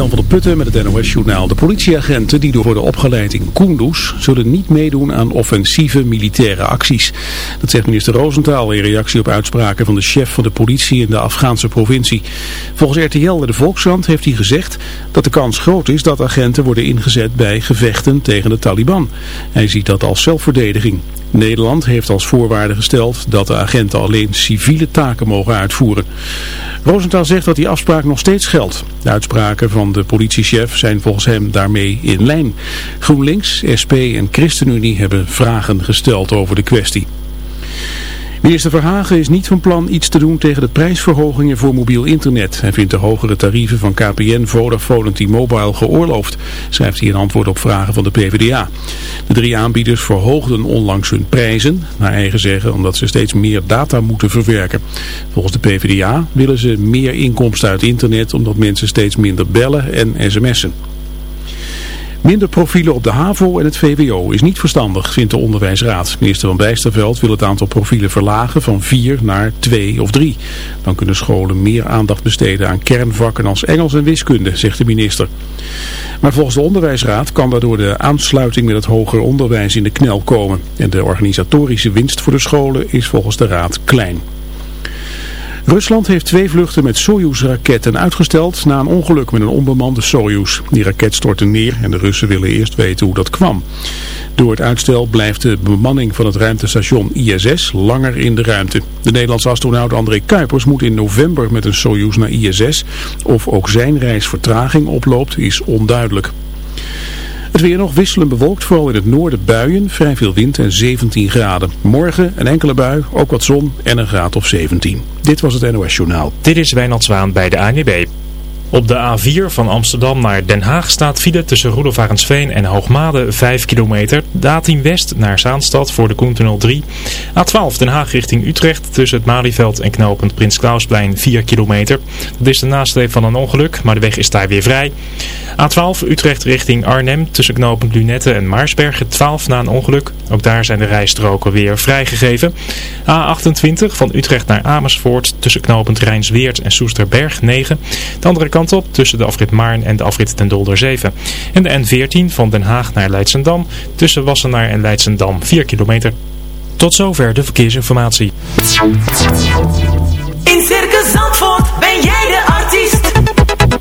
Jan van der Putten met het NOS-journaal. De politieagenten die door worden opgeleid in Kunduz zullen niet meedoen aan offensieve militaire acties. Dat zegt minister Roosentaal in reactie op uitspraken van de chef van de politie in de Afghaanse provincie. Volgens RTL de Volkskrant heeft hij gezegd dat de kans groot is dat agenten worden ingezet bij gevechten tegen de Taliban. Hij ziet dat als zelfverdediging. Nederland heeft als voorwaarde gesteld dat de agenten alleen civiele taken mogen uitvoeren. Rosenthal zegt dat die afspraak nog steeds geldt. De uitspraken van de politiechef zijn volgens hem daarmee in lijn. GroenLinks, SP en ChristenUnie hebben vragen gesteld over de kwestie. Minister Verhagen is niet van plan iets te doen tegen de prijsverhogingen voor mobiel internet. Hij vindt de hogere tarieven van KPN, Vodafone en T-Mobile geoorloofd, schrijft hij in antwoord op vragen van de PvdA. De drie aanbieders verhoogden onlangs hun prijzen, naar eigen zeggen omdat ze steeds meer data moeten verwerken. Volgens de PvdA willen ze meer inkomsten uit internet omdat mensen steeds minder bellen en sms'en. Minder profielen op de HAVO en het VWO is niet verstandig, vindt de onderwijsraad. Minister van Bijsterveld wil het aantal profielen verlagen van 4 naar 2 of 3. Dan kunnen scholen meer aandacht besteden aan kernvakken als Engels en wiskunde, zegt de minister. Maar volgens de onderwijsraad kan daardoor de aansluiting met het hoger onderwijs in de knel komen. En de organisatorische winst voor de scholen is volgens de raad klein. Rusland heeft twee vluchten met Soyuz-raketten uitgesteld na een ongeluk met een onbemande Soyuz. Die raket stortte neer en de Russen willen eerst weten hoe dat kwam. Door het uitstel blijft de bemanning van het ruimtestation ISS langer in de ruimte. De Nederlandse astronaut André Kuipers moet in november met een Soyuz naar ISS. Of ook zijn reis vertraging oploopt is onduidelijk. Het weer nog wisselend bewolkt, vooral in het noorden buien, vrij veel wind en 17 graden. Morgen een enkele bui, ook wat zon en een graad of 17. Dit was het NOS Journaal. Dit is Wijnald Zwaan bij de ANWB. Op de A4 van Amsterdam naar Den Haag staat file tussen Roelofarensveen en Hoogmade 5 kilometer. De A10 West naar Zaanstad voor de Koentunnel 3. A12 Den Haag richting Utrecht tussen het Malieveld en knooppunt Prins Klausplein 4 kilometer. Dat is de nasleep van een ongeluk, maar de weg is daar weer vrij. A12 Utrecht richting Arnhem tussen knooppunt Lunette en Maarsbergen 12 na een ongeluk. Ook daar zijn de rijstroken weer vrijgegeven. A28 van Utrecht naar Amersfoort tussen knooppunt Rijnsweert en Soesterberg 9. De andere kant op tussen de afrit Maarn en de afrit ten Dolder 7. En de N14 van Den Haag naar Leidsendam tussen Wassenaar en Leidsendam 4 kilometer. Tot zover de verkeersinformatie. In Circus Zandvoort ben jij de.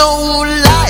no light.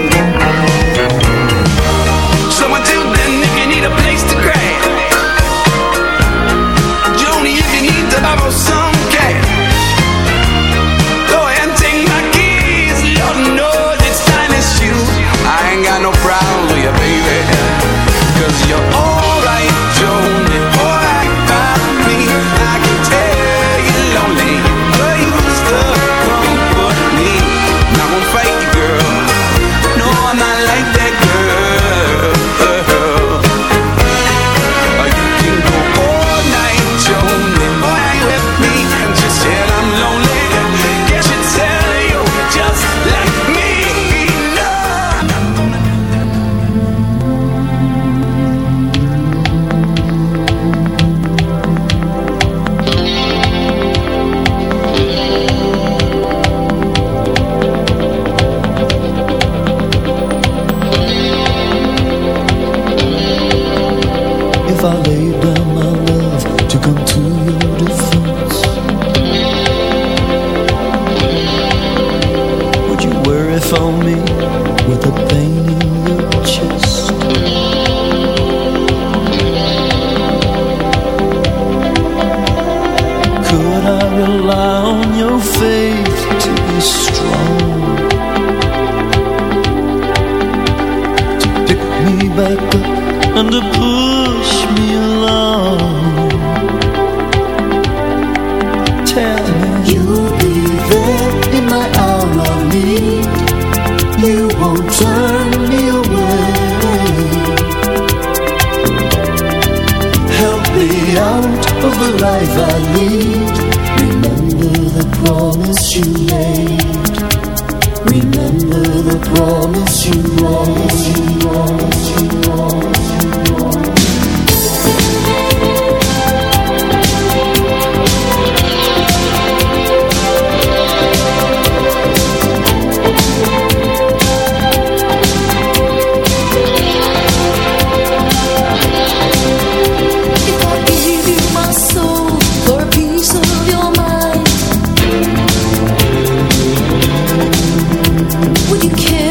Would you care?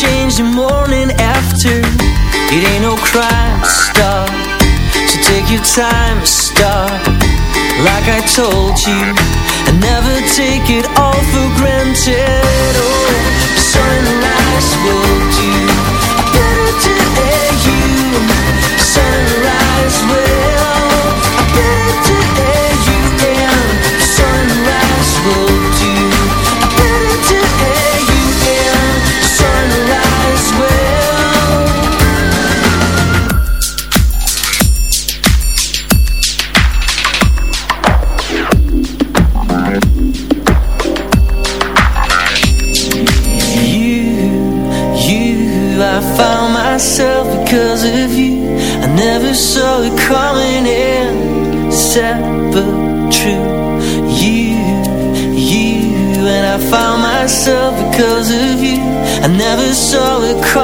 change the morning after. It ain't no crime to stop So take your time to stop. Like I told you And never take it all for granted. Oh, sunrise will do Better to air you Sunrise will it's ever true. You, you And I found myself because of you. I never saw it coming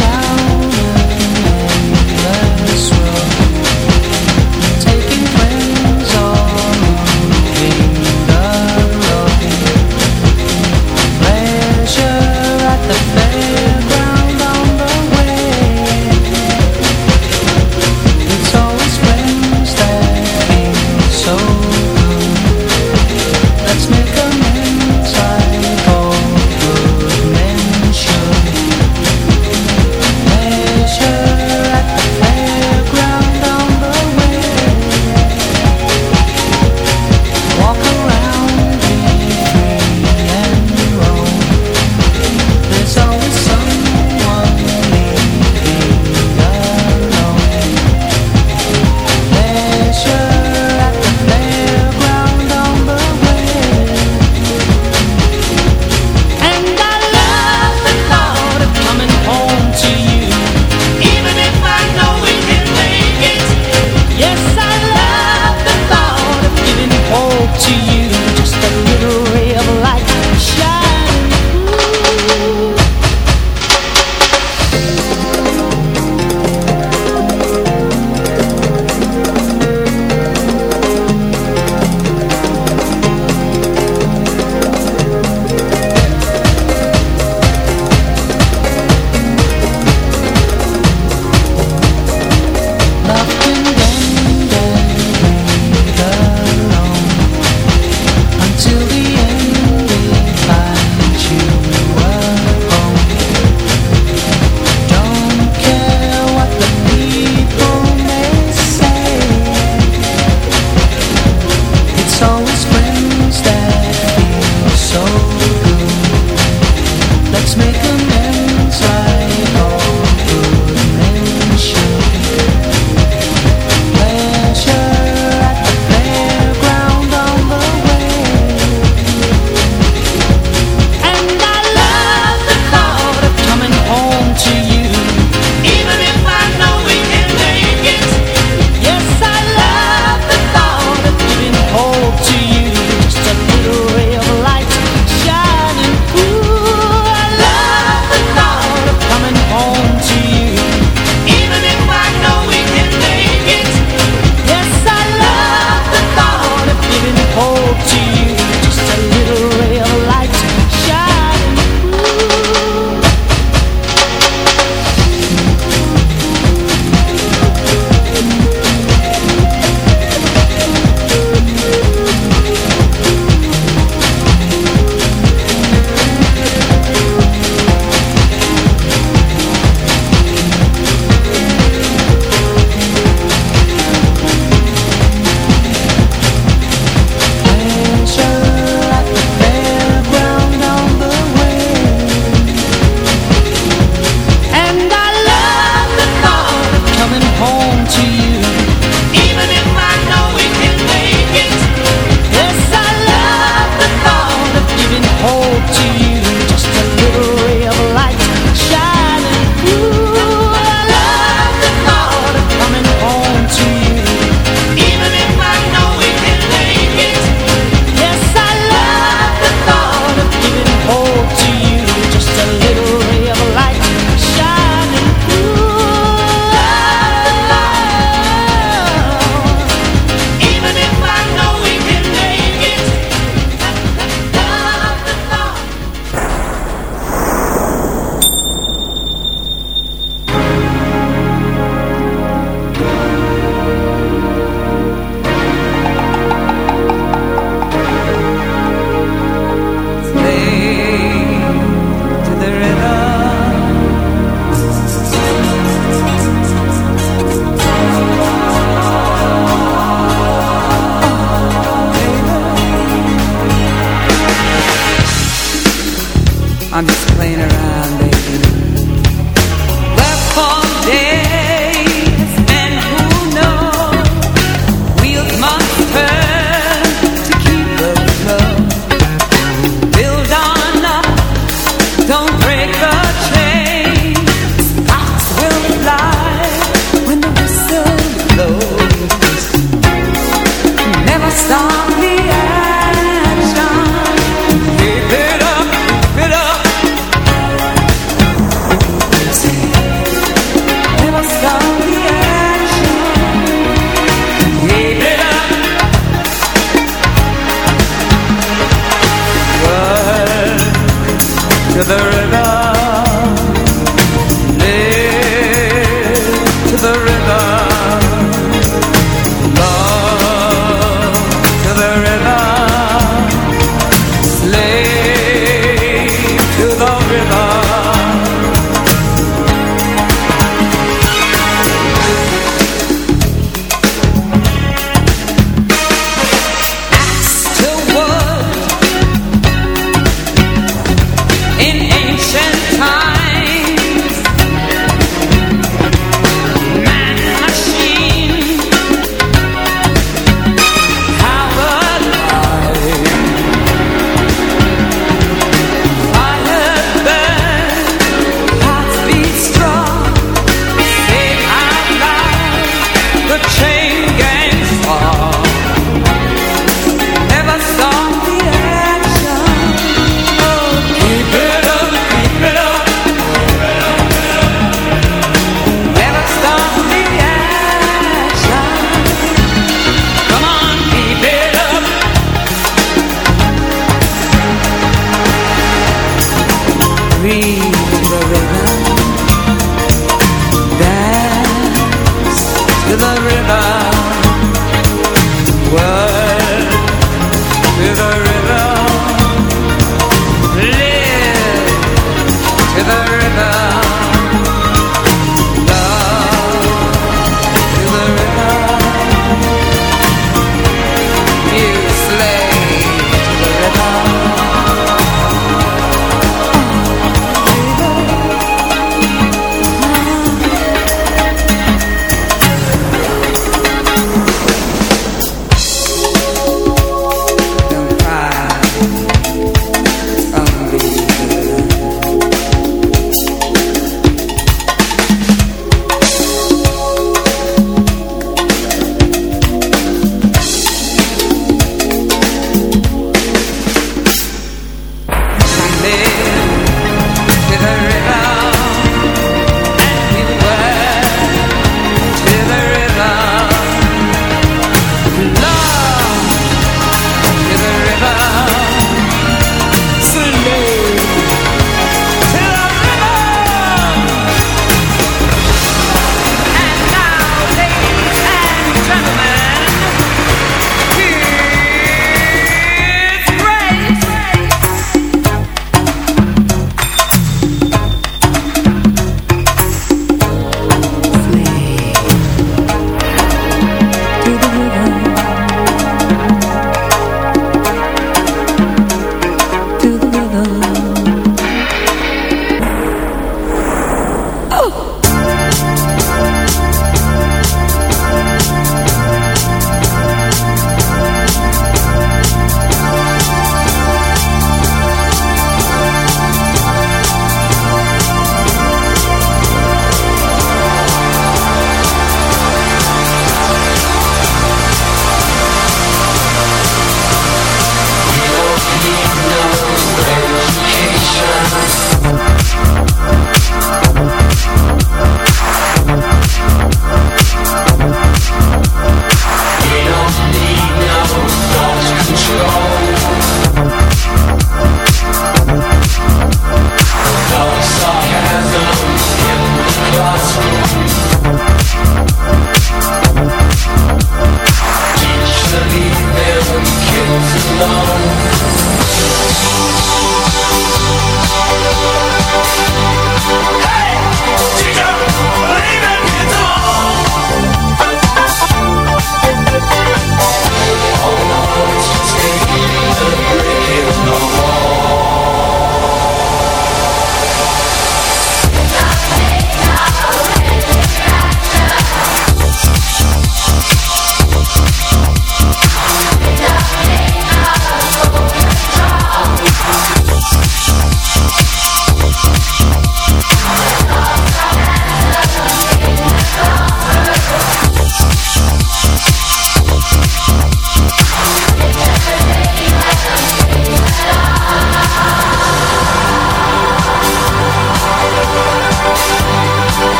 the river.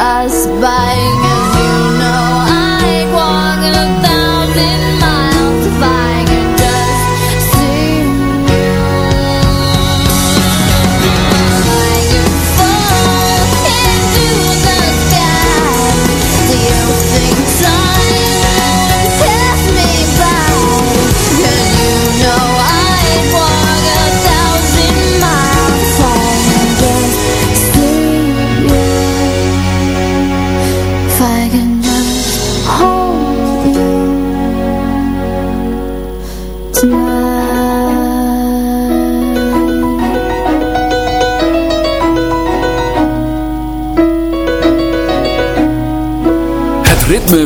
Us by?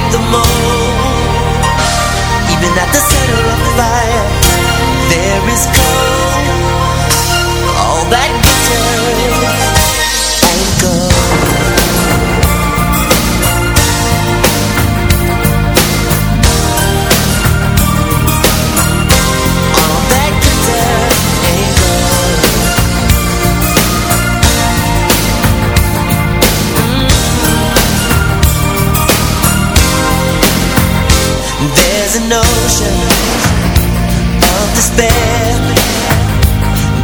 Gonna the mold? Even at the center of the fire, there is cold. All that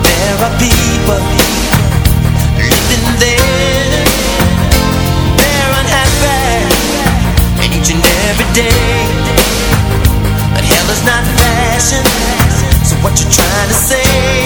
There are people living there. And each and every day. But hell is not fashion. So what you trying to say?